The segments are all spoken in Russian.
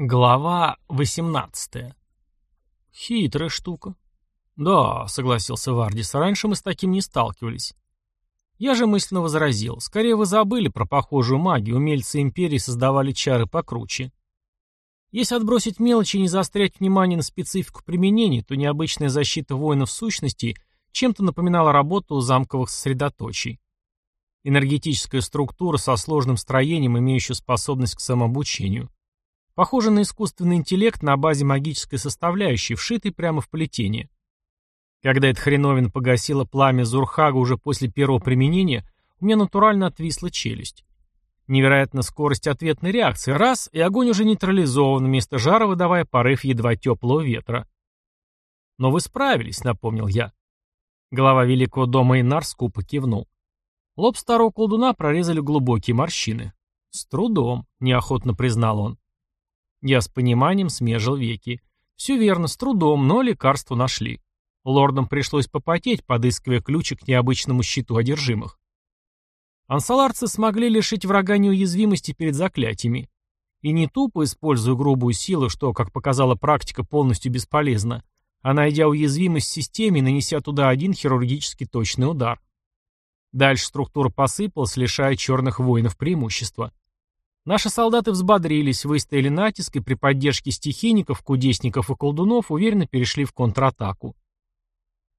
Глава 18. Хитрая штука. Да, согласился Вардис, раньше мы с таким не сталкивались. Я же мысленно возразил. Скорее вы забыли про похожую магию, умельцы Империи создавали чары покруче. Если отбросить мелочи и не заострять внимание на специфику применения, то необычная защита воинов сущностей чем-то напоминала работу замковых сосредоточий. Энергетическая структура со сложным строением, имеющая способность к самообучению. Похоже на искусственный интеллект на базе магической составляющей, вшитой прямо в плетение. Когда эта хреновина погасила пламя Зурхага уже после первого применения, у меня натурально отвисла челюсть. Невероятная скорость ответной реакции. Раз, и огонь уже нейтрализован, вместо жара выдавая порыв едва теплого ветра. «Но вы справились», — напомнил я. Глава великого дома Инар скупо кивнул. Лоб старого колдуна прорезали глубокие морщины. «С трудом», — неохотно признал он. Я с пониманием смежил веки. Все верно, с трудом, но лекарство нашли. Лордам пришлось попотеть, подыскивая ключи к необычному щиту одержимых. Ансаларцы смогли лишить врага неуязвимости перед заклятиями. И не тупо используя грубую силу, что, как показала практика, полностью бесполезно, а найдя уязвимость в системе, нанеся туда один хирургически точный удар. Дальше структура посыпалась, лишая черных воинов преимущества. Наши солдаты взбодрились, выстояли натиск и при поддержке стихийников, кудесников и колдунов уверенно перешли в контратаку.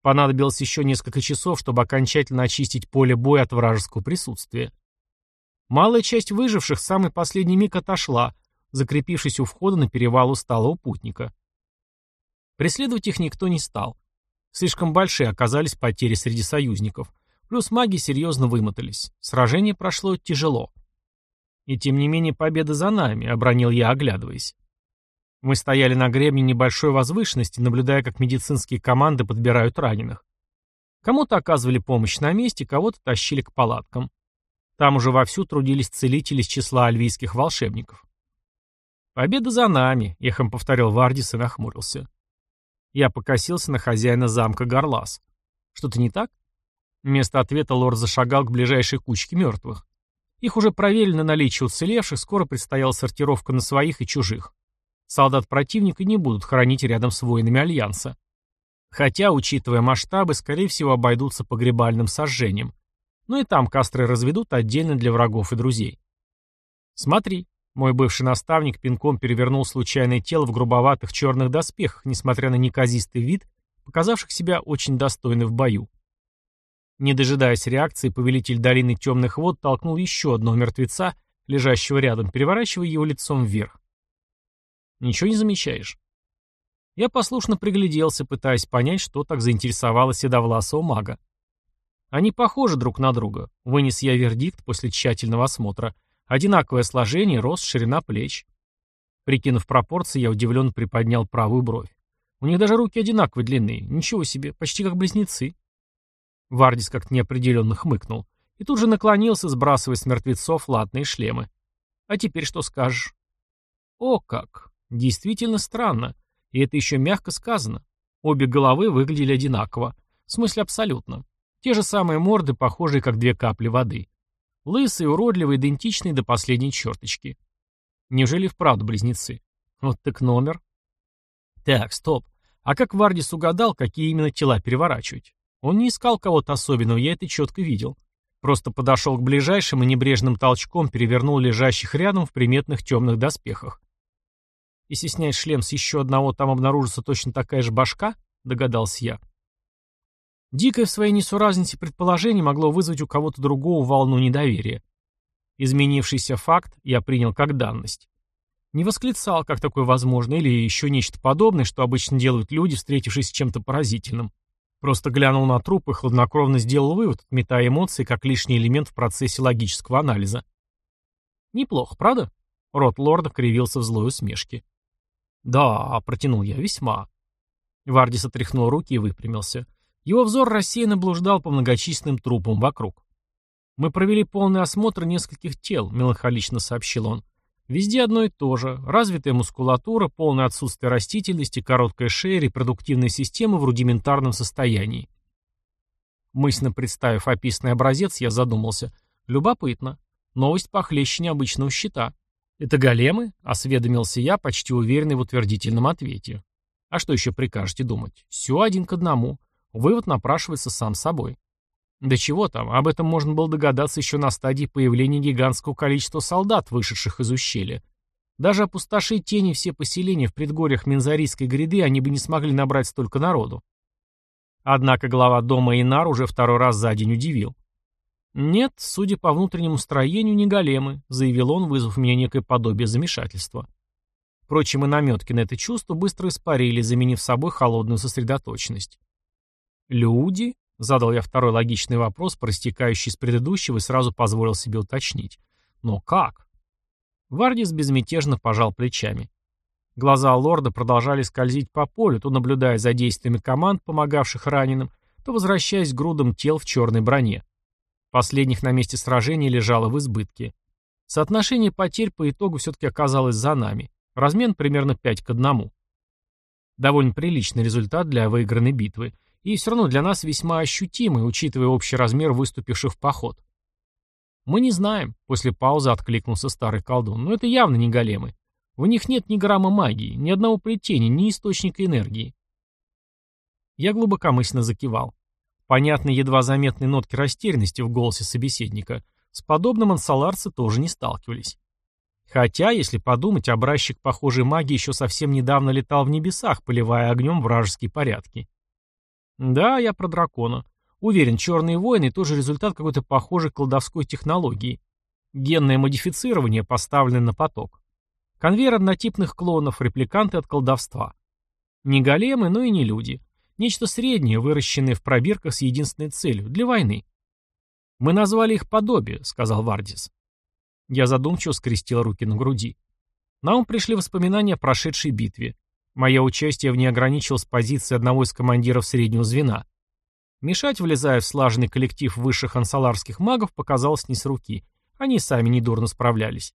Понадобилось еще несколько часов, чтобы окончательно очистить поле боя от вражеского присутствия. Малая часть выживших в самый последний миг отошла, закрепившись у входа на перевал усталого путника. Преследовать их никто не стал. Слишком большие оказались потери среди союзников. Плюс маги серьезно вымотались. Сражение прошло тяжело. «И тем не менее победа за нами», — обронил я, оглядываясь. Мы стояли на гребне небольшой возвышенности, наблюдая, как медицинские команды подбирают раненых. Кому-то оказывали помощь на месте, кого-то тащили к палаткам. Там уже вовсю трудились целители из числа альвийских волшебников. «Победа за нами», — эхом повторил Вардис и нахмурился. Я покосился на хозяина замка Горлас. «Что-то не так?» Вместо ответа лорд зашагал к ближайшей кучке мертвых. Их уже проверили на наличие уцелевших, скоро предстояла сортировка на своих и чужих. Солдат противника не будут хранить рядом с воинами Альянса. Хотя, учитывая масштабы, скорее всего обойдутся погребальным сожжением. Ну и там кастры разведут отдельно для врагов и друзей. Смотри, мой бывший наставник пинком перевернул случайное тело в грубоватых черных доспехах, несмотря на неказистый вид, показавших себя очень достойны в бою. Не дожидаясь реакции, повелитель долины темных вод толкнул еще одного мертвеца, лежащего рядом, переворачивая его лицом вверх. «Ничего не замечаешь?» Я послушно пригляделся, пытаясь понять, что так заинтересовало седовласого мага. Они похожи друг на друга, вынес я вердикт после тщательного осмотра. Одинаковое сложение, рост, ширина плеч. Прикинув пропорции, я удивленно приподнял правую бровь. У них даже руки одинаковые длинные. Ничего себе, почти как близнецы. Вардис как-то неопределенно хмыкнул и тут же наклонился, сбрасывая с мертвецов латные шлемы. «А теперь что скажешь?» «О как! Действительно странно. И это еще мягко сказано. Обе головы выглядели одинаково. В смысле абсолютно. Те же самые морды, похожие как две капли воды. Лысые, уродливые, идентичные до последней черточки. Неужели вправду близнецы? Вот так номер. Так, стоп. А как Вардис угадал, какие именно тела переворачивать? Он не искал кого-то особенного, я это четко видел. Просто подошел к ближайшим и небрежным толчком перевернул лежащих рядом в приметных темных доспехах. Если снять шлем с еще одного, там обнаружится точно такая же башка, догадался я. Дикое в своей несуразности предположение могло вызвать у кого-то другого волну недоверия. Изменившийся факт я принял как данность. Не восклицал, как такое возможно, или еще нечто подобное, что обычно делают люди, встретившись с чем-то поразительным. Просто глянул на труп и хладнокровно сделал вывод, отметая эмоции как лишний элемент в процессе логического анализа. Неплохо, правда? Рот лорда кривился в злой усмешке. Да, протянул я, весьма. Вардис отряхнул руки и выпрямился. Его взор рассеянно блуждал по многочисленным трупам вокруг. «Мы провели полный осмотр нескольких тел», — меланхолично сообщил он. Везде одно и то же. Развитая мускулатура, полное отсутствие растительности, короткая шея, репродуктивная система в рудиментарном состоянии. Мысленно представив описанный образец, я задумался. Любопытно. Новость похлеще необычного щита. «Это големы?» — осведомился я, почти уверенный в утвердительном ответе. «А что еще прикажете думать? Все один к одному. Вывод напрашивается сам собой. Да чего там, об этом можно было догадаться еще на стадии появления гигантского количества солдат, вышедших из ущелья. Даже опустошить тени все поселения в предгорьях Мензарийской гряды они бы не смогли набрать столько народу. Однако глава дома Инар уже второй раз за день удивил. «Нет, судя по внутреннему строению, не големы», — заявил он, вызвав меня некое подобие замешательства. Впрочем, и наметки на это чувство быстро испарили, заменив собой холодную сосредоточенность. «Люди?» — задал я второй логичный вопрос, проистекающий из предыдущего, и сразу позволил себе уточнить. «Но как?» Вардис безмятежно пожал плечами. Глаза лорда продолжали скользить по полю, то наблюдая за действиями команд, помогавших раненым, то возвращаясь к грудам тел в черной броне. Последних на месте сражения лежало в избытке. Соотношение потерь по итогу все-таки оказалось за нами. Размен примерно 5 к 1. Довольно приличный результат для выигранной битвы. И все равно для нас весьма ощутимый, учитывая общий размер выступивших в поход. «Мы не знаем», — после паузы откликнулся старый колдун, «но это явно не големы. В них нет ни грамма магии, ни одного плетения, ни источника энергии». Я глубокомысленно закивал. Понятны едва заметные нотки растерянности в голосе собеседника. С подобным ансаларцы тоже не сталкивались. Хотя, если подумать, образчик похожей магии еще совсем недавно летал в небесах, поливая огнем вражеские порядки. Да, я про дракона. Уверен, черные войны тоже результат какой-то похожей колдовской технологии. Генное модифицирование поставлено на поток. Конвейер однотипных клонов, репликанты от колдовства. Не големы, но и не люди. Нечто среднее, выращенное в пробирках с единственной целью – для войны. «Мы назвали их подобие», – сказал Вардис. Я задумчиво скрестил руки на груди. На ум пришли воспоминания о прошедшей битве. Мое участие в ней ограничилось позиции одного из командиров среднего звена. Мешать, влезая в слаженный коллектив высших ансаларских магов, показалось не с руки. Они сами недурно справлялись.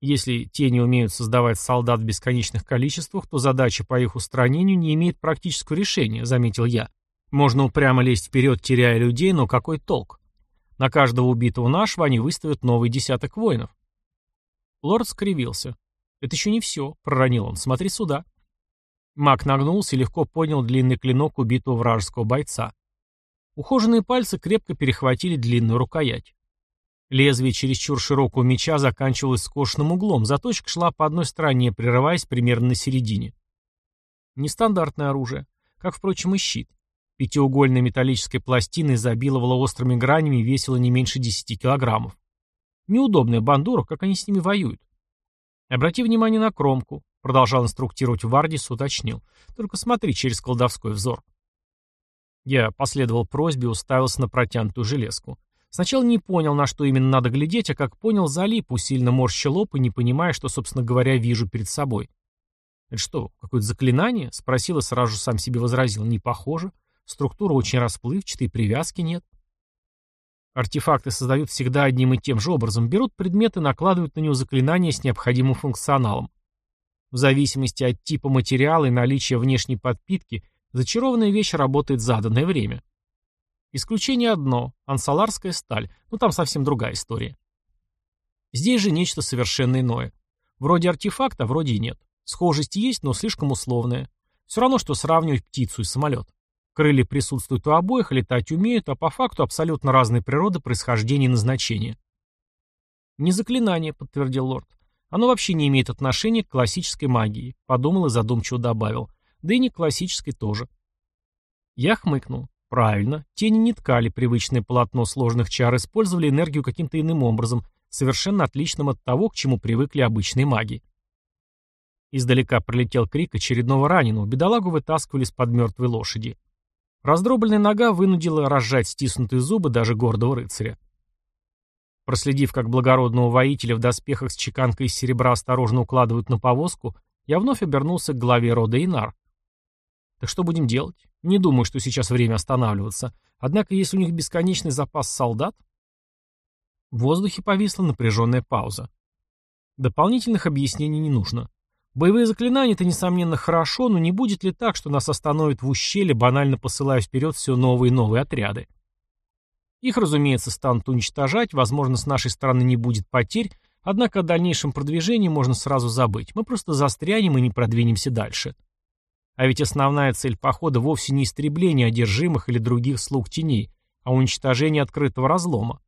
Если те не умеют создавать солдат в бесконечных количествах, то задача по их устранению не имеет практического решения, заметил я. Можно упрямо лезть вперед, теряя людей, но какой толк? На каждого убитого нашего они выставят новый десяток воинов. Лорд скривился. «Это еще не все», — проронил он. «Смотри сюда». Маг нагнулся и легко поднял длинный клинок убитого вражеского бойца. Ухоженные пальцы крепко перехватили длинную рукоять. Лезвие чересчур широкого меча заканчивалось скошенным углом, заточка шла по одной стороне, прерываясь примерно на середине. Нестандартное оружие, как, впрочем, и щит. Пятиугольная металлическая пластина изобиловала острыми гранями и весила не меньше 10 килограммов. Неудобная бандура, как они с ними воюют. Обрати внимание на кромку, продолжал инструктировать Вардис, уточнил. Только смотри через колдовской взор. Я последовал просьбе и уставился на протянутую железку. Сначала не понял, на что именно надо глядеть, а как понял, залип, усиленно морща лоб и не понимая, что, собственно говоря, вижу перед собой. «Это что, какое-то заклинание?» — спросил и сразу сам себе возразил. «Не похоже. Структура очень расплывчатая, привязки нет». Артефакты создают всегда одним и тем же образом. Берут предметы, накладывают на него заклинания с необходимым функционалом. В зависимости от типа материала и наличия внешней подпитки, зачарованная вещь работает заданное время. Исключение одно – ансаларская сталь, но там совсем другая история. Здесь же нечто совершенно иное. Вроде артефакта, вроде и нет. Схожесть есть, но слишком условная. Все равно, что сравнивать птицу и самолет. Крылья присутствуют у обоих, летать умеют, а по факту абсолютно разной природы происхождения и назначения. «Не заклинание», — подтвердил лорд. «Оно вообще не имеет отношения к классической магии», — подумал и задумчиво добавил. «Да и не классической тоже». Я хмыкнул. Правильно, тени не ткали привычное полотно сложных чар, использовали энергию каким-то иным образом, совершенно отличным от того, к чему привыкли обычные маги. Издалека пролетел крик очередного раненого, бедолагу вытаскивали из-под мертвой лошади. Раздробленная нога вынудила разжать стиснутые зубы даже гордого рыцаря. Проследив, как благородного воителя в доспехах с чеканкой из серебра осторожно укладывают на повозку, я вновь обернулся к главе рода Инар. Так что будем делать? Не думаю, что сейчас время останавливаться. Однако, если у них бесконечный запас солдат... В воздухе повисла напряженная пауза. Дополнительных объяснений не нужно. Боевые заклинания — это, несомненно, хорошо, но не будет ли так, что нас остановят в ущелье, банально посылая вперед все новые и новые отряды? Их, разумеется, станут уничтожать, возможно, с нашей стороны не будет потерь, Однако о дальнейшем продвижении можно сразу забыть. Мы просто застрянем и не продвинемся дальше. А ведь основная цель похода вовсе не истребление одержимых или других слуг теней, а уничтожение открытого разлома.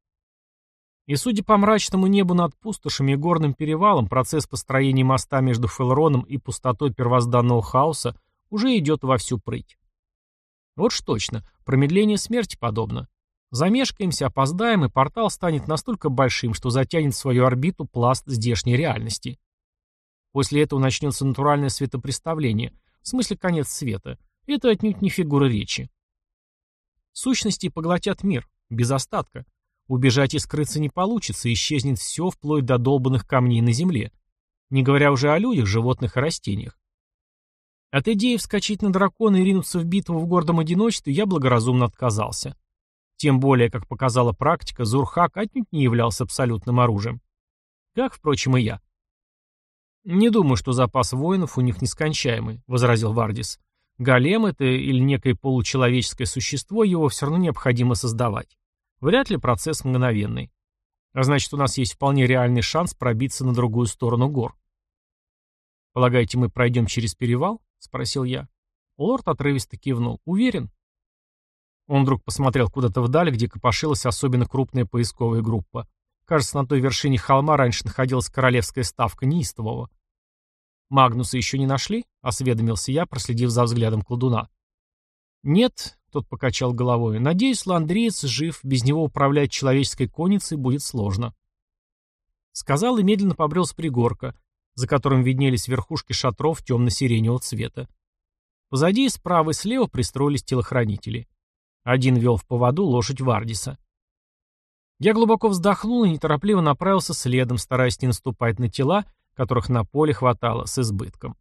И судя по мрачному небу над пустошами и горным перевалом, процесс построения моста между Фелроном и пустотой первозданного хаоса уже идет во всю прыть. Вот ж точно, промедление смерти подобно. Замешкаемся, опоздаем, и портал станет настолько большим, что затянет в свою орбиту пласт здешней реальности. После этого начнется натуральное светопреставление, в смысле конец света. Это отнюдь не фигура речи. Сущности поглотят мир, без остатка. Убежать и скрыться не получится, исчезнет все, вплоть до долбанных камней на земле. Не говоря уже о людях, животных и растениях. От идеи вскочить на дракона и ринуться в битву в гордом одиночестве я благоразумно отказался. Тем более, как показала практика, Зурхак отнюдь не являлся абсолютным оружием. Как, впрочем, и я. «Не думаю, что запас воинов у них нескончаемый», — возразил Вардис. «Голем это или некое получеловеческое существо, его все равно необходимо создавать. Вряд ли процесс мгновенный. А значит, у нас есть вполне реальный шанс пробиться на другую сторону гор». «Полагаете, мы пройдем через перевал?» — спросил я. Лорд отрывисто кивнул. «Уверен?» Он вдруг посмотрел куда-то вдаль, где копошилась особенно крупная поисковая группа. Кажется, на той вершине холма раньше находилась королевская ставка неистового. «Магнуса еще не нашли?» — осведомился я, проследив за взглядом колдуна. «Нет», — тот покачал головой, — «надеюсь, ландриец жив, без него управлять человеческой конницей будет сложно». Сказал и медленно побрел с пригорка, за которым виднелись верхушки шатров темно-сиреневого цвета. Позади и справа и слева пристроились телохранители. Один вел в поводу лошадь Вардиса. Я глубоко вздохнул и неторопливо направился следом, стараясь не наступать на тела, которых на поле хватало с избытком.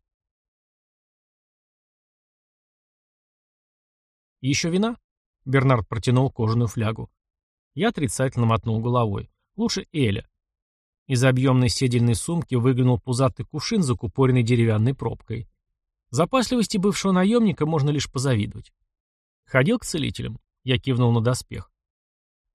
«Еще вина?» — Бернард протянул кожаную флягу. Я отрицательно мотнул головой. «Лучше Эля». Из объемной седельной сумки выглянул пузатый кувшин, закупоренный деревянной пробкой. Запасливости бывшего наемника можно лишь позавидовать. Ходил к целителям. Я кивнул на доспех.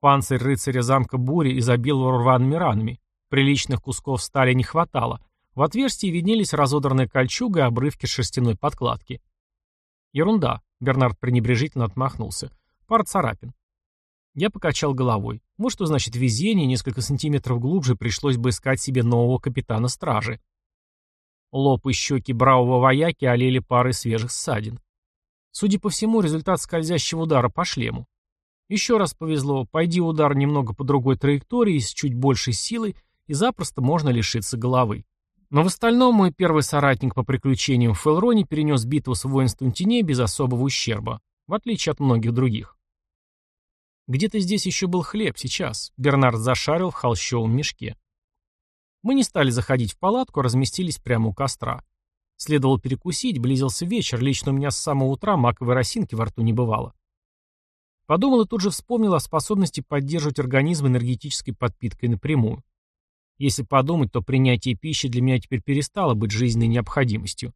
Панцирь рыцаря замка Бури изобиловал рваными ранами. Приличных кусков стали не хватало. В отверстии виднелись разодранная кольчуга и обрывки шерстяной подкладки. Ерунда. Бернард пренебрежительно отмахнулся. Пара царапин. Я покачал головой. Вот что значит везение, несколько сантиметров глубже пришлось бы искать себе нового капитана стражи. Лоб и щеки бравого вояки олели парой свежих ссадин. Судя по всему, результат скользящего удара по шлему. Еще раз повезло, пойди удар немного по другой траектории, с чуть большей силой, и запросто можно лишиться головы. Но в остальном мой первый соратник по приключениям в Фелроне перенес битву с воинством теней без особого ущерба, в отличие от многих других. Где-то здесь еще был хлеб сейчас. Бернард зашарил в холщовом мешке. Мы не стали заходить в палатку, разместились прямо у костра. Следовало перекусить, близился вечер, лично у меня с самого утра маковой росинки во рту не бывало. Подумал и тут же вспомнил о способности поддерживать организм энергетической подпиткой напрямую. Если подумать, то принятие пищи для меня теперь перестало быть жизненной необходимостью.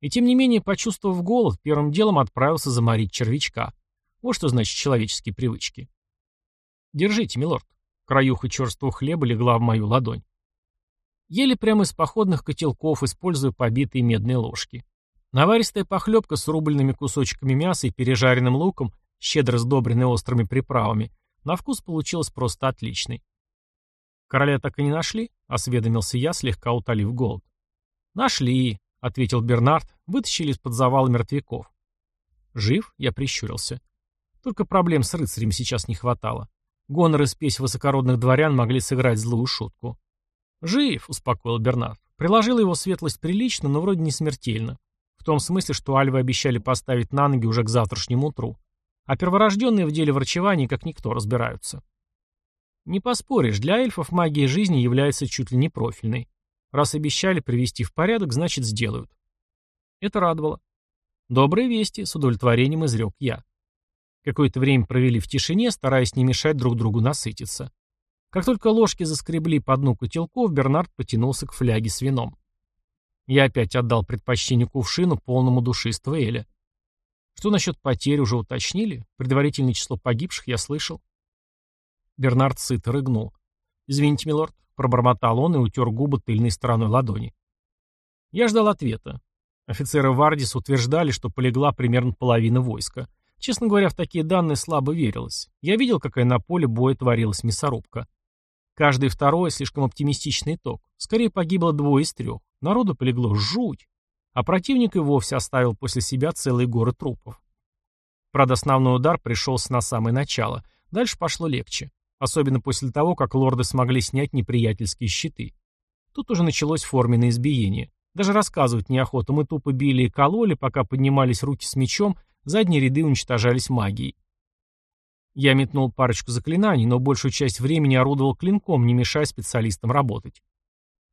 И тем не менее, почувствовав голод, первым делом отправился заморить червячка. Вот что значит человеческие привычки. Держите, милорд. Краюха черствого хлеба легла в мою ладонь. Ели прямо из походных котелков, используя побитые медные ложки. Наваристая похлебка с рубленными кусочками мяса и пережаренным луком, щедро сдобренной острыми приправами, на вкус получилась просто отличной. «Короля так и не нашли?» — осведомился я, слегка утолив голод. «Нашли», — ответил Бернард, вытащили из-под завала мертвяков. «Жив?» — я прищурился. Только проблем с рыцарем сейчас не хватало. Гонор и спесь высокородных дворян могли сыграть злую шутку. «Жив», — успокоил Бернард. Приложила его светлость прилично, но вроде не смертельно. В том смысле, что альвы обещали поставить на ноги уже к завтрашнему утру. А перворожденные в деле врачевания как никто разбираются. Не поспоришь, для эльфов магия жизни является чуть ли не профильной. Раз обещали привести в порядок, значит сделают. Это радовало. Добрые вести, с удовлетворением изрек я. Какое-то время провели в тишине, стараясь не мешать друг другу насытиться. Как только ложки заскребли по дну котелков, Бернард потянулся к фляге с вином. Я опять отдал предпочтение кувшину, полному душистого Эля. Что насчет потерь уже уточнили? Предварительное число погибших я слышал. Бернард сыто рыгнул. «Извините, милорд, пробормотал он и утер губы тыльной стороной ладони. Я ждал ответа. Офицеры Вардис утверждали, что полегла примерно половина войска. Честно говоря, в такие данные слабо верилось. Я видел, какая на поле боя творилась мясорубка. Каждый второй слишком оптимистичный итог. Скорее погибло двое из трех. Народу полегло жуть. А противник и вовсе оставил после себя целые горы трупов. Правда, основной удар пришелся на самое начало. Дальше пошло легче. Особенно после того, как лорды смогли снять неприятельские щиты. Тут уже началось форменное избиение. Даже рассказывать неохота, мы тупо били и кололи, пока поднимались руки с мечом, задние ряды уничтожались магией. Я метнул парочку заклинаний, но большую часть времени орудовал клинком, не мешая специалистам работать.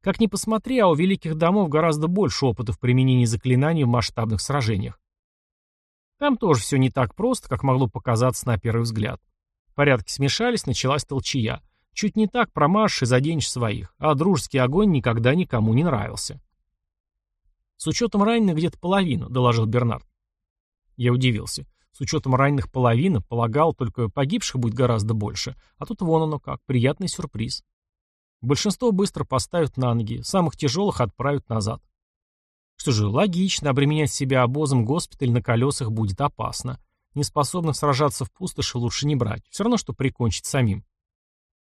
Как ни посмотри, а у великих домов гораздо больше опыта в применении заклинаний в масштабных сражениях. Там тоже все не так просто, как могло показаться на первый взгляд. Порядки смешались, началась толчья. Чуть не так промажешь и заденешь своих, а дружеский огонь никогда никому не нравился. «С учетом раненых где-то половина», — доложил Бернард. Я удивился. С учетом раненых половина, полагал, только погибших будет гораздо больше. А тут вон оно как, приятный сюрприз. Большинство быстро поставят на ноги, самых тяжелых отправят назад. Что же, логично, обременять себя обозом госпиталь на колесах будет опасно. Неспособных сражаться в пустоши лучше не брать. Все равно, что прикончить самим.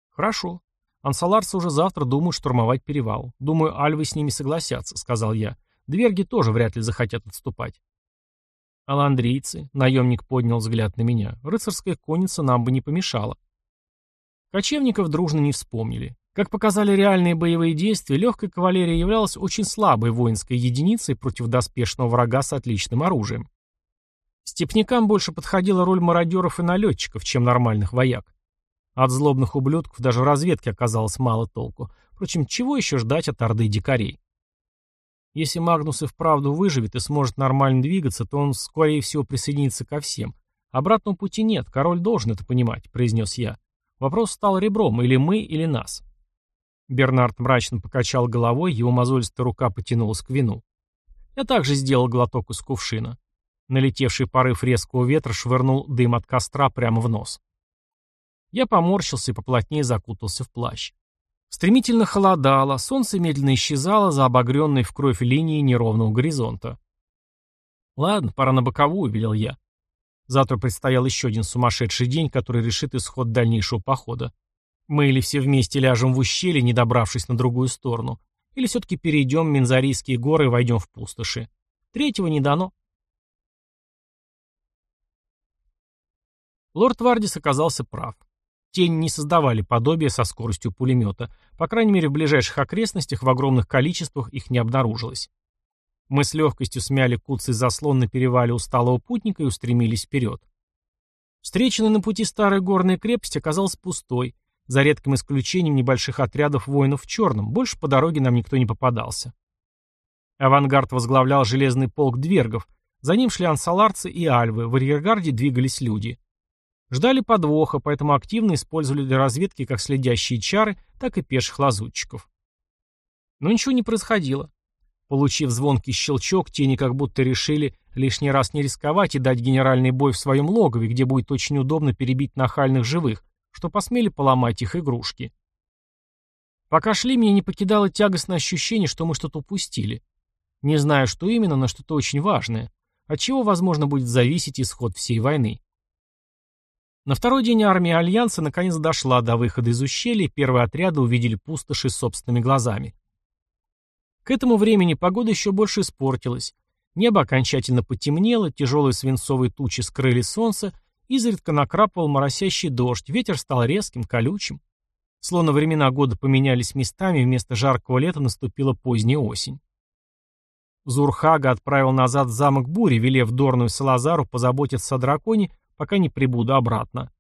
Хорошо. Ансаларцы уже завтра думают штурмовать перевал. Думаю, альвы с ними согласятся, сказал я. Дверги тоже вряд ли захотят отступать. Аландрийцы, наемник поднял взгляд на меня. Рыцарская конница нам бы не помешала. Кочевников дружно не вспомнили. Как показали реальные боевые действия, легкая кавалерия являлась очень слабой воинской единицей против доспешного врага с отличным оружием. Степнякам больше подходила роль мародеров и налетчиков, чем нормальных вояк. От злобных ублюдков даже в разведке оказалось мало толку. Впрочем, чего еще ждать от орды дикарей? Если Магнус и вправду выживет и сможет нормально двигаться, то он, скорее всего, присоединится ко всем. Обратного пути нет, король должен это понимать, произнес я. Вопрос стал ребром, или мы, или нас. Бернард мрачно покачал головой, его мозолистая рука потянулась к вину. Я также сделал глоток из кувшина. Налетевший порыв резкого ветра швырнул дым от костра прямо в нос. Я поморщился и поплотнее закутался в плащ. Стремительно холодало, солнце медленно исчезало за обогренной в кровь линией неровного горизонта. «Ладно, пора на боковую», — велел я. Завтра предстоял еще один сумасшедший день, который решит исход дальнейшего похода. Мы или все вместе ляжем в ущелье, не добравшись на другую сторону, или все-таки перейдем Мензарийские горы и войдем в пустоши. Третьего не дано. Лорд Вардис оказался прав. Тени не создавали подобия со скоростью пулемета. По крайней мере, в ближайших окрестностях в огромных количествах их не обнаружилось. Мы с легкостью смяли куцый заслон на перевале усталого путника и устремились вперед. Встреченная на пути старая горная крепость оказалась пустой, за редким исключением небольших отрядов воинов в черном, больше по дороге нам никто не попадался. Авангард возглавлял железный полк двергов, за ним шли ансаларцы и альвы, в арьергарде двигались люди. Ждали подвоха, поэтому активно использовали для разведки как следящие чары, так и пеших лазутчиков. Но ничего не происходило. Получив звонкий щелчок, тени как будто решили лишний раз не рисковать и дать генеральный бой в своем логове, где будет очень удобно перебить нахальных живых, что посмели поломать их игрушки. Пока шли, меня не покидало тягостное ощущение, что мы что-то упустили. Не знаю, что именно, но что-то очень важное, от чего, возможно, будет зависеть исход всей войны. На второй день армия Альянса наконец дошла до выхода из ущелья, первые отряды увидели пустоши собственными глазами. К этому времени погода еще больше испортилась. Небо окончательно потемнело, тяжелые свинцовые тучи скрыли солнце, изредка накрапывал моросящий дождь, ветер стал резким, колючим. Словно времена года поменялись местами, вместо жаркого лета наступила поздняя осень. Зурхага отправил назад замок Бури, велев Дорну и Салазару позаботиться о драконе пока не прибуду обратно.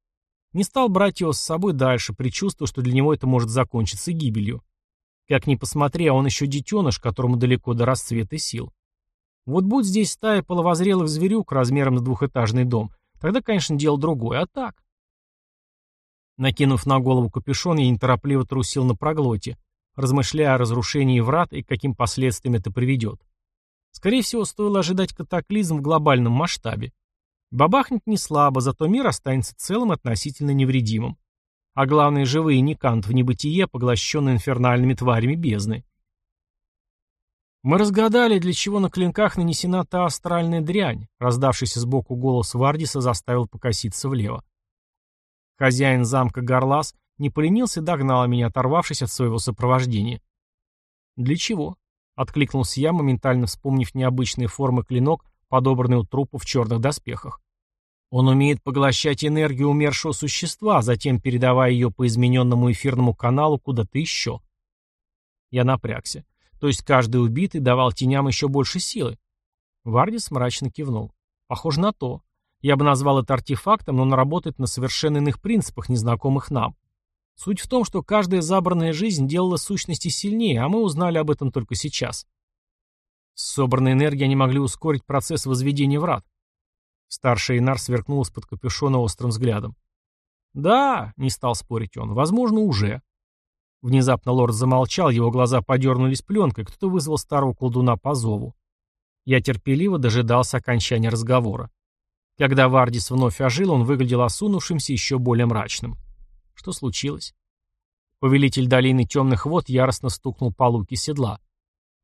Не стал брать его с собой дальше, предчувствуя, что для него это может закончиться гибелью. Как ни посмотри, а он еще детеныш, которому далеко до расцвета сил. Вот будь здесь стая половозрелых зверюк размером с двухэтажный дом, тогда, конечно, дело другое, а так... Накинув на голову капюшон, я неторопливо трусил на проглоте, размышляя о разрушении врат и каким последствиям это приведет. Скорее всего, стоило ожидать катаклизм в глобальном масштабе. Бабахнет не слабо, зато мир останется целым относительно невредимым. а главное живые Никант в небытие, поглощенный инфернальными тварями бездны. Мы разгадали, для чего на клинках нанесена та астральная дрянь, раздавшийся сбоку голос Вардиса заставил покоситься влево. Хозяин замка Горлас не поленился и догнал меня, оторвавшись от своего сопровождения. «Для чего?» — откликнулся я, моментально вспомнив необычные формы клинок, подобранный у трупа в черных доспехах. Он умеет поглощать энергию умершего существа, затем передавая ее по измененному эфирному каналу куда-то еще. Я напрягся. То есть каждый убитый давал теням еще больше силы. Вардис мрачно кивнул. Похоже на то. Я бы назвал это артефактом, но он работает на совершенно иных принципах, незнакомых нам. Суть в том, что каждая забранная жизнь делала сущности сильнее, а мы узнали об этом только сейчас. С собранной энергией они могли ускорить процесс возведения врат. Старший Инар сверкнул из-под капюшона острым взглядом. «Да», — не стал спорить он, — «возможно, уже». Внезапно лорд замолчал, его глаза подернулись пленкой, кто-то вызвал старого колдуна по зову. Я терпеливо дожидался окончания разговора. Когда Вардис вновь ожил, он выглядел осунувшимся еще более мрачным. Что случилось? Повелитель долины темных вод яростно стукнул по луке седла.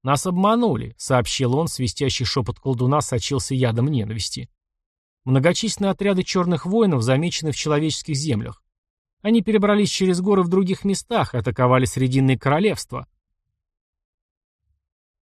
«Нас обманули», — сообщил он, свистящий шепот колдуна сочился ядом ненависти. Многочисленные отряды черных воинов замечены в человеческих землях. Они перебрались через горы в других местах и атаковали Срединное королевство.